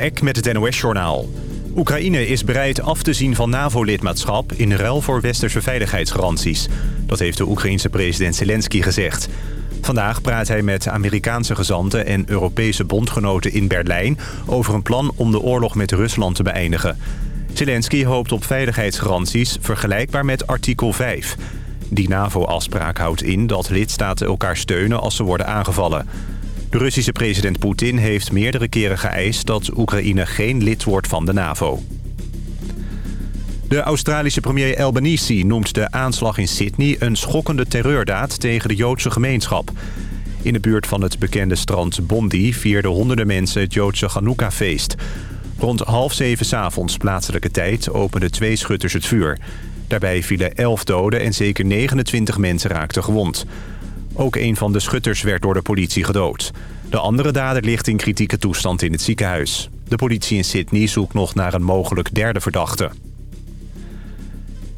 Eck met het NOS-journaal. Oekraïne is bereid af te zien van NAVO-lidmaatschap... in ruil voor westerse veiligheidsgaranties. Dat heeft de Oekraïense president Zelensky gezegd. Vandaag praat hij met Amerikaanse gezanten en Europese bondgenoten in Berlijn... over een plan om de oorlog met Rusland te beëindigen. Zelensky hoopt op veiligheidsgaranties vergelijkbaar met artikel 5. Die NAVO-afspraak houdt in dat lidstaten elkaar steunen als ze worden aangevallen... De Russische president Poetin heeft meerdere keren geëist... dat Oekraïne geen lid wordt van de NAVO. De Australische premier Albanese noemt de aanslag in Sydney... een schokkende terreurdaad tegen de Joodse gemeenschap. In de buurt van het bekende strand Bondi... vierden honderden mensen het Joodse Hanukkah-feest. Rond half zeven avonds plaatselijke tijd openden twee schutters het vuur. Daarbij vielen elf doden en zeker 29 mensen raakten gewond. Ook een van de schutters werd door de politie gedood. De andere dader ligt in kritieke toestand in het ziekenhuis. De politie in Sydney zoekt nog naar een mogelijk derde verdachte.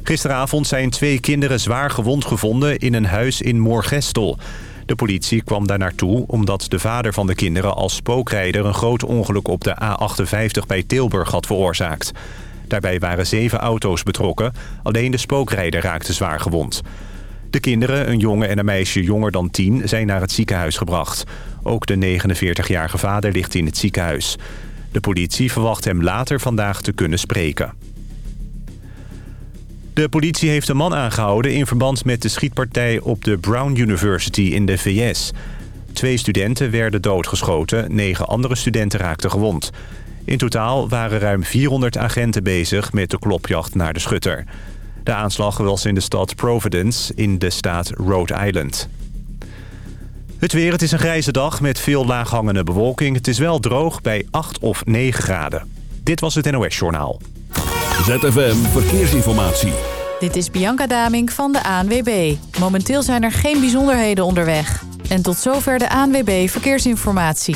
Gisteravond zijn twee kinderen zwaar gewond gevonden in een huis in Moorgestel. De politie kwam daar naartoe omdat de vader van de kinderen als spookrijder... een groot ongeluk op de A58 bij Tilburg had veroorzaakt. Daarbij waren zeven auto's betrokken. Alleen de spookrijder raakte zwaar gewond. De kinderen, een jongen en een meisje jonger dan tien, zijn naar het ziekenhuis gebracht. Ook de 49-jarige vader ligt in het ziekenhuis. De politie verwacht hem later vandaag te kunnen spreken. De politie heeft een man aangehouden in verband met de schietpartij op de Brown University in de VS. Twee studenten werden doodgeschoten, negen andere studenten raakten gewond. In totaal waren ruim 400 agenten bezig met de klopjacht naar de schutter. De aanslag was in de stad Providence in de staat Rhode Island. Het weer, het is een grijze dag met veel laaghangende bewolking. Het is wel droog bij 8 of 9 graden. Dit was het NOS Journaal. ZFM Verkeersinformatie. Dit is Bianca Daming van de ANWB. Momenteel zijn er geen bijzonderheden onderweg. En tot zover de ANWB Verkeersinformatie.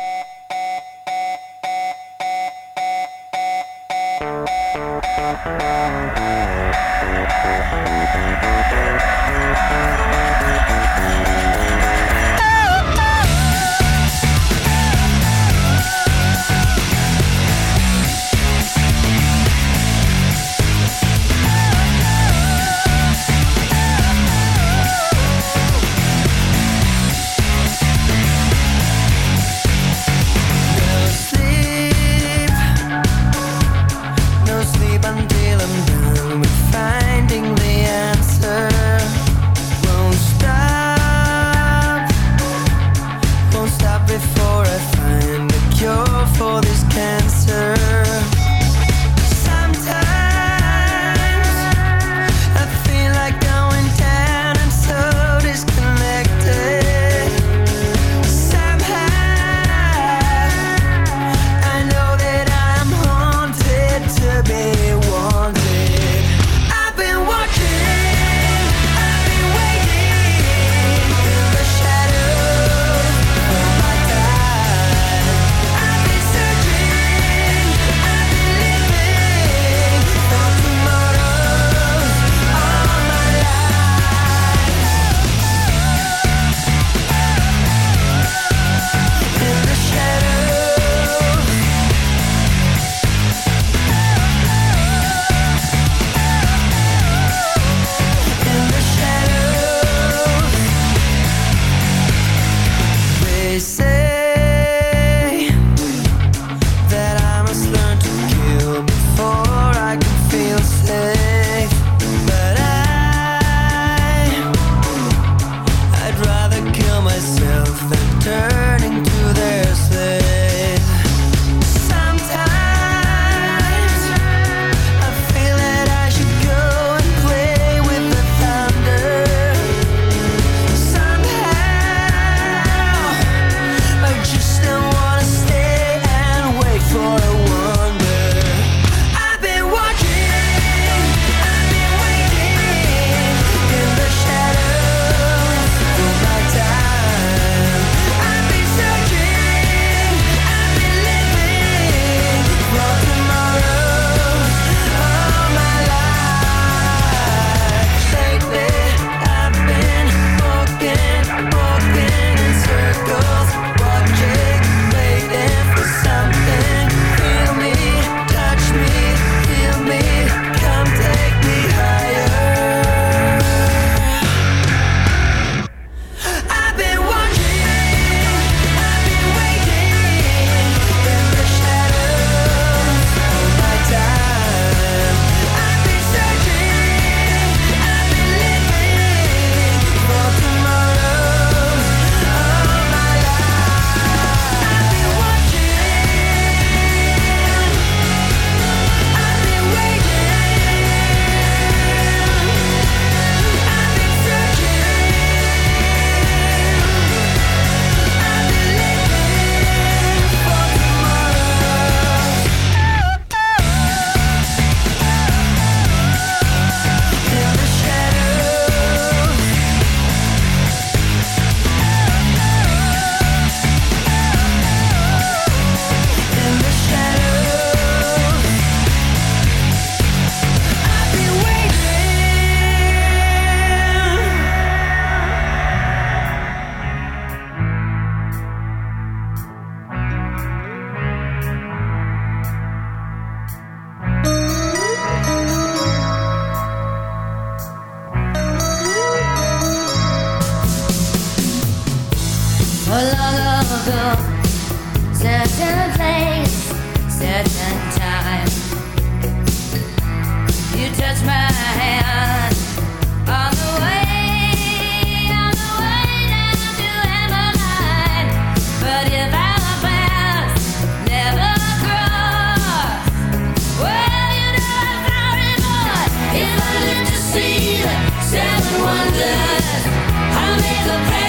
Oh,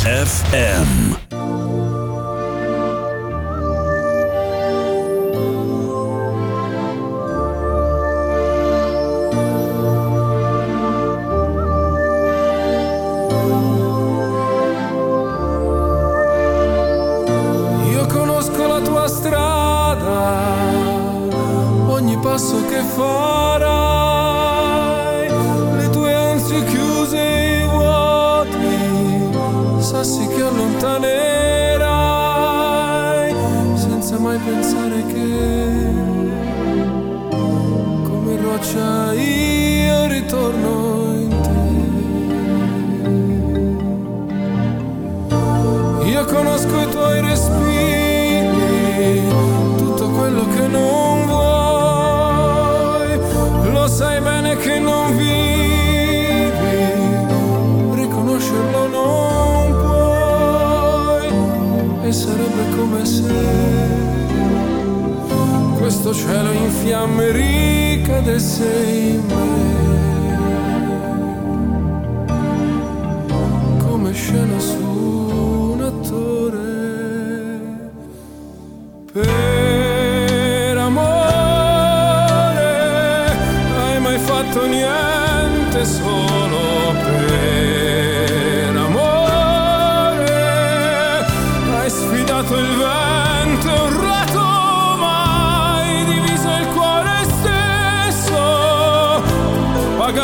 ZFM.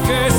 personajes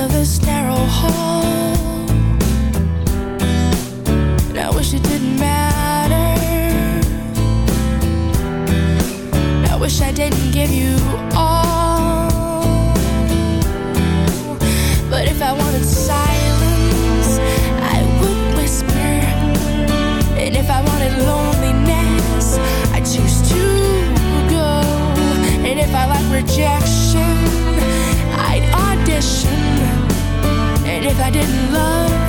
of this narrow hall. And I wish it didn't matter. And I wish I didn't give you all. But if I wanted silence, I would whisper. And if I wanted loneliness, I'd choose to go. And if I like rejection, I'd audition if I didn't love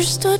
understood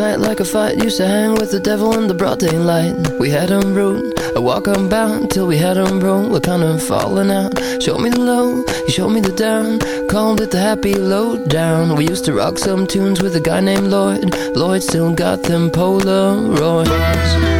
tight like a fight, used to hang with the devil in the broad daylight. We had 'em rude, a walk on bound till we had 'em roll. We're kind of falling out. Showed me the low, you showed me the down. Called it the happy lowdown. We used to rock some tunes with a guy named Lloyd. Lloyd still got them Polaroids.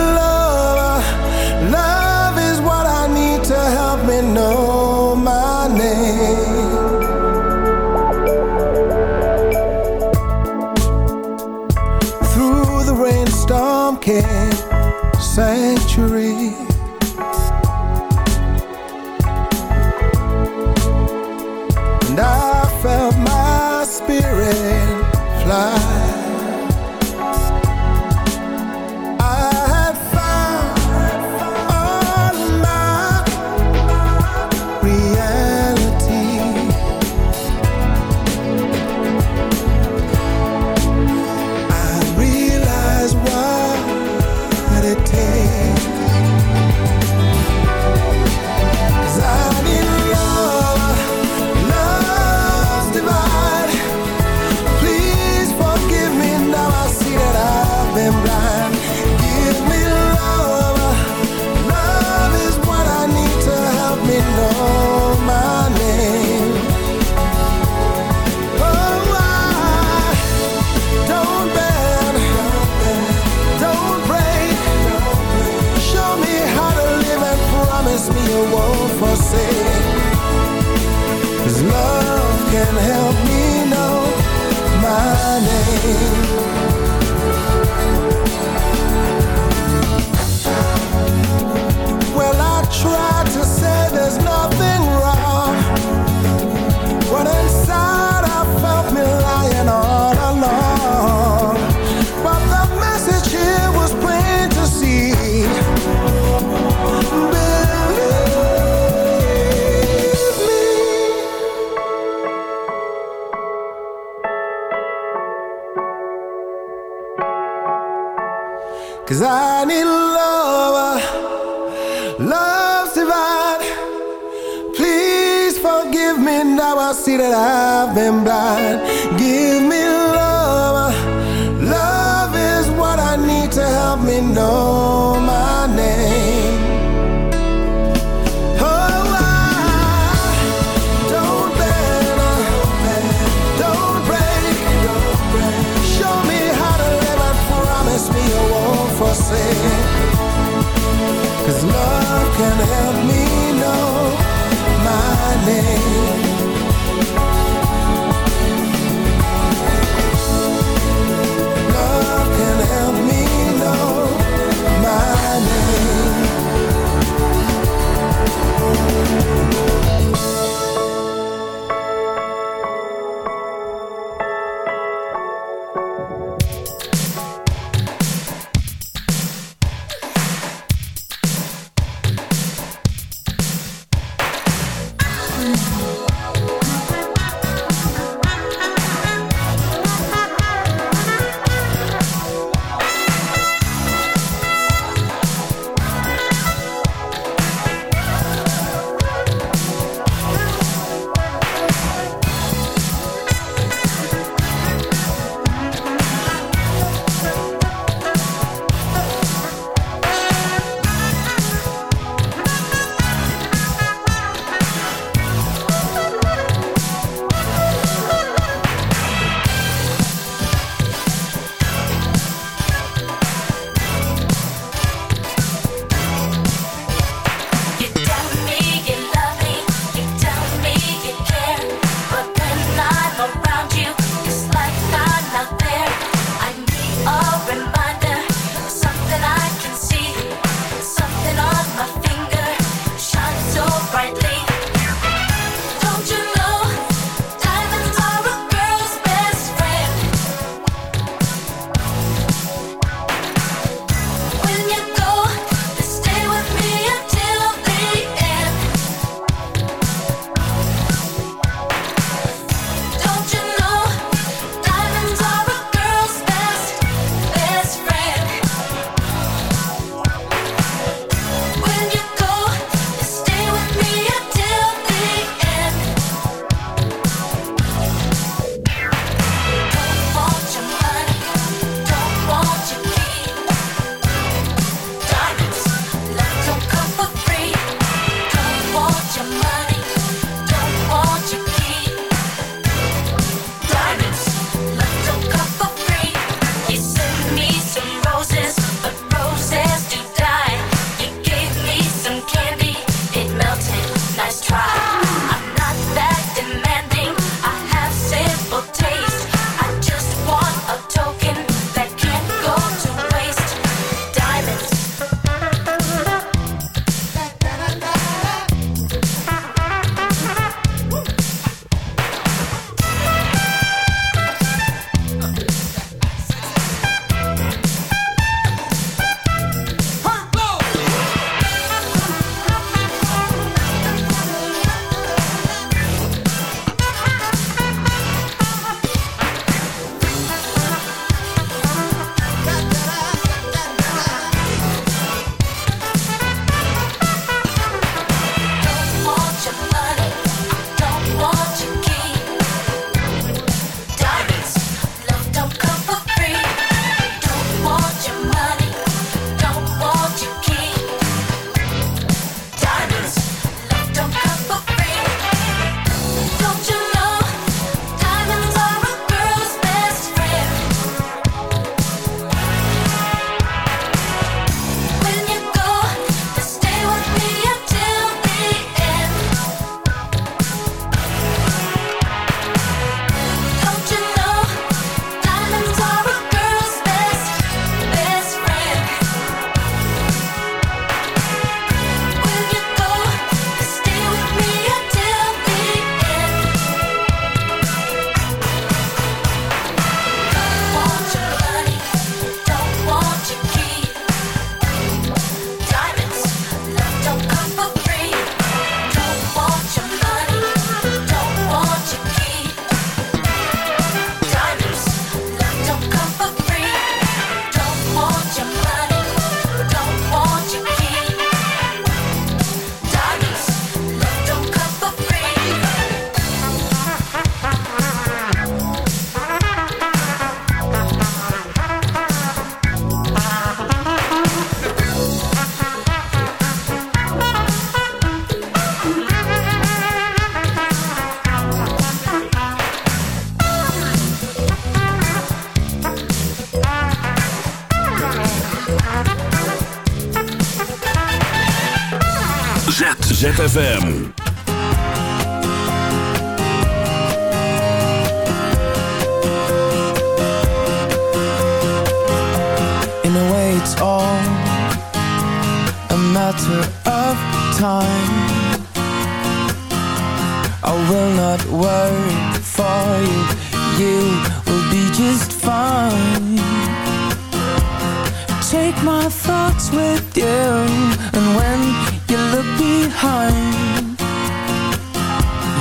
behind.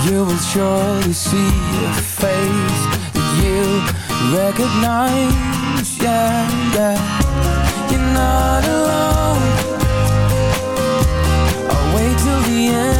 You will surely see a face That you recognize. Yeah, yeah. You're not alone. I'll wait till the end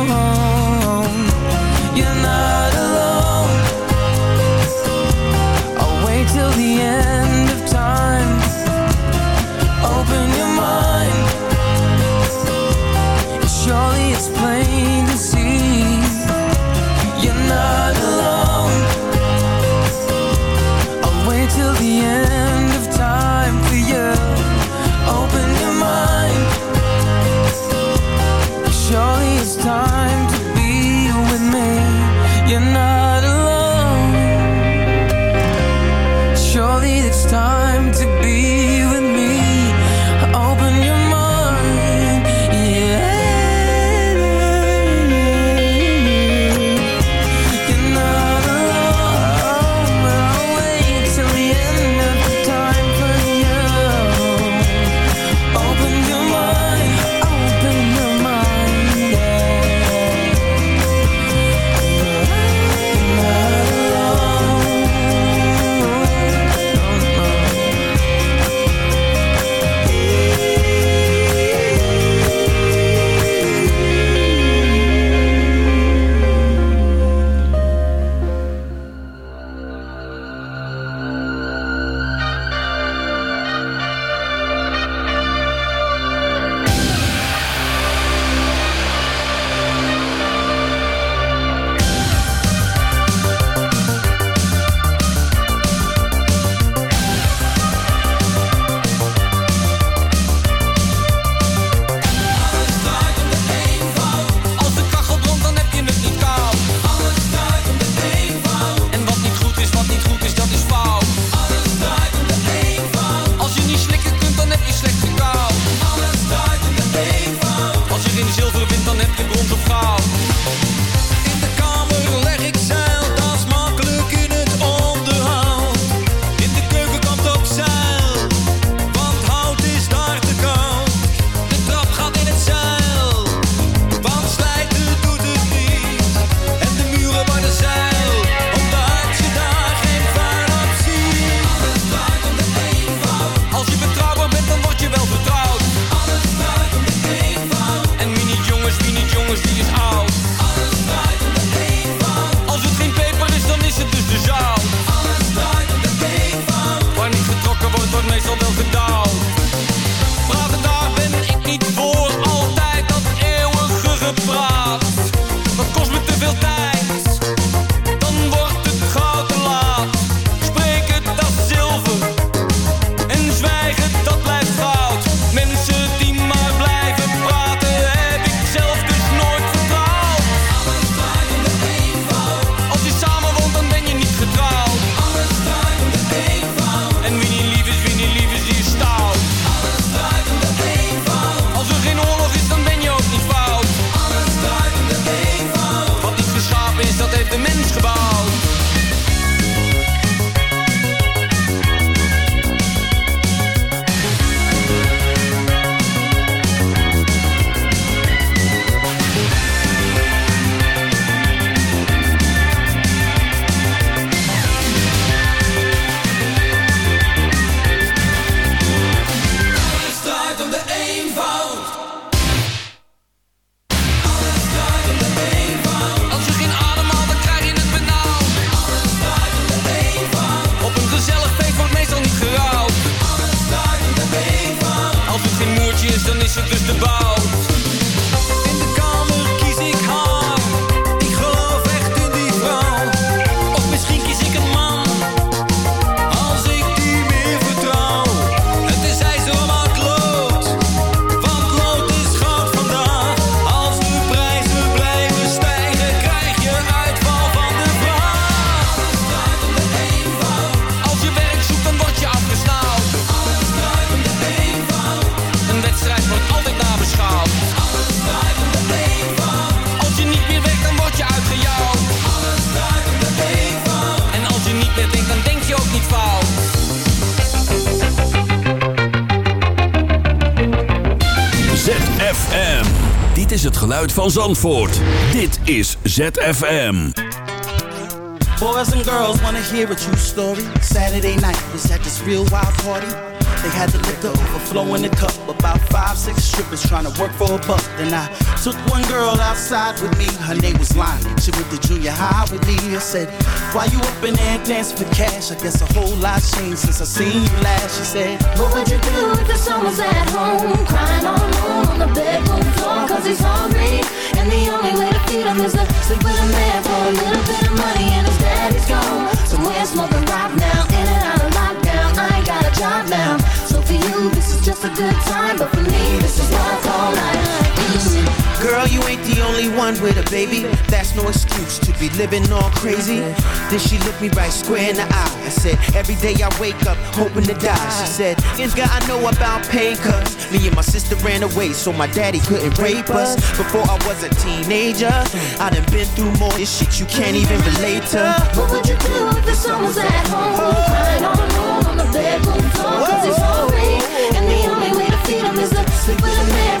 Geluid van Zandvoort. Dit is ZFM. Boys and girls wanna hear a true story. Saturday night was at this real wild party. They had the liquor overflow in the cup. About five, six strippers trying to work for a buck. Then I took one girl outside with me. Her name was Lonnie. She went to junior high with me. I said, Why you up in there dancing for cash? I guess a whole lot changed since I seen you last. She said, What would you do if the son was at home? Crying all alone on the bedroom floor Cause he's hungry. And the only way to feed him is to sleep with a man For a little bit of money and his daddy's gone. Somewhere smoking rock now In and out of lockdown. I ain't got a job now. So for you this is just a good time But for me this is what I call Girl, you ain't the only one with a baby. That's no excuse to be living all crazy. Then she looked me right square in the eye. I said, Every day I wake up hoping to die. She said, God I know about pain, cuz me and my sister ran away so my daddy couldn't rape us. Before I was a teenager, I done been through more this shit you can't even relate to. What would you do if the son was at home Crying on the bedroom floor Cause he's hungry And the only way to feed him is to sleep with a man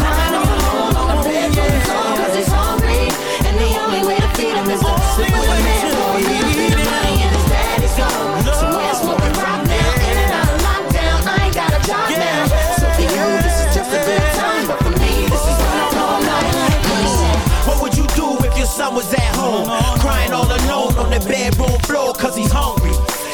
he's hungry And the only way to feed him is to sleep with a man For a little money and his daddy's gone Somewhere smoking rock now? In and out of lockdown I ain't got a job now. So for you this is just a good time. But for me this is what I call life. What would you do if your son was at home? Uh-huh. Crying all alone on the bedroom floor cause he's hungry.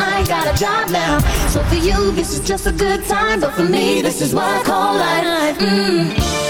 I ain't got a job now. So for you this is just a good time. But for me this is what I call life. Mm.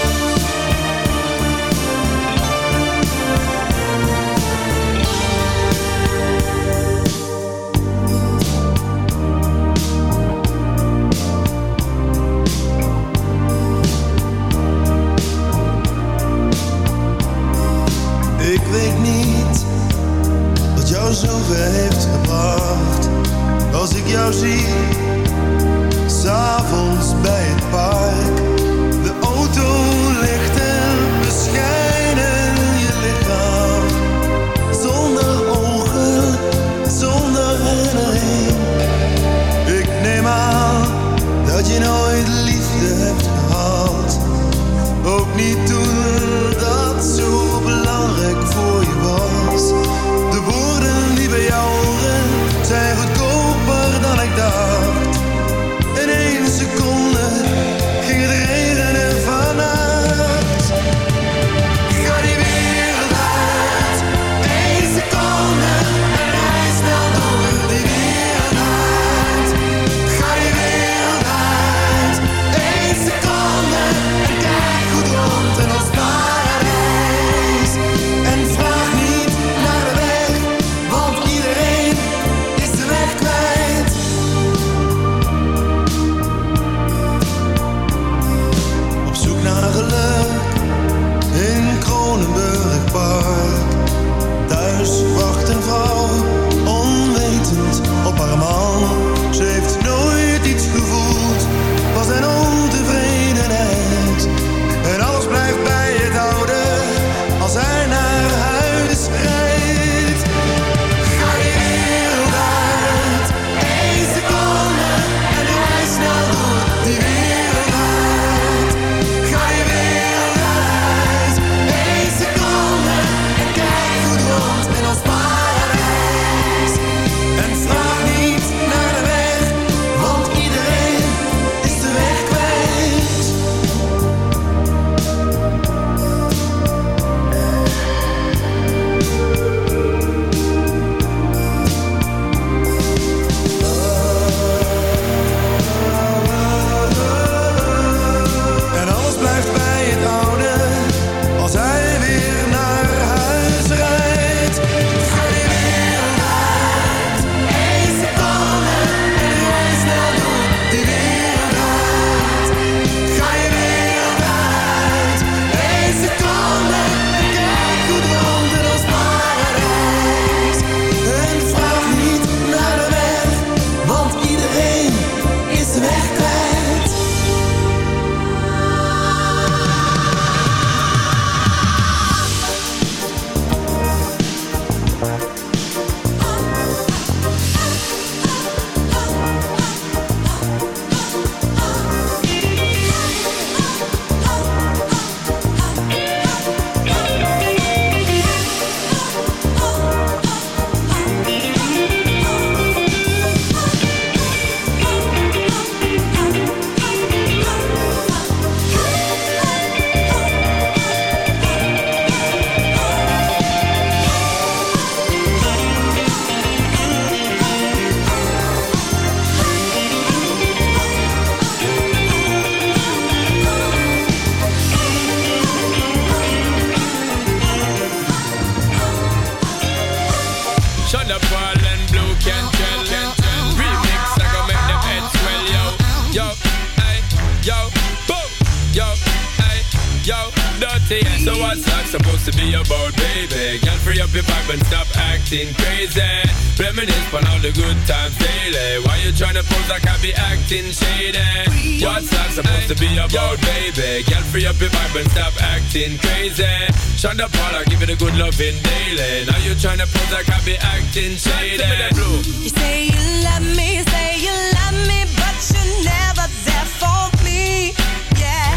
acting shady. What's that supposed to be about, baby? Girl, free up your vibe and stop acting crazy. Shine the ball, give it a good loving daily. Now you're trying to prove like I be acting shady. You say you love me, say you love me, but you're never there for me. Yeah.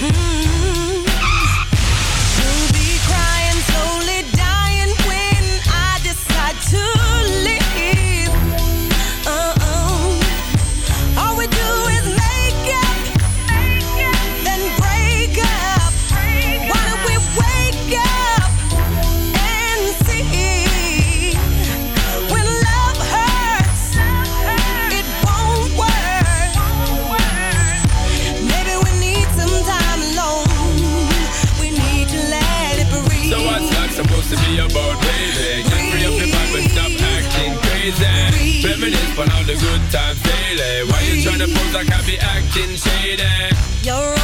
Mm -hmm. good. Why you tryna pose like I be acting shady? You're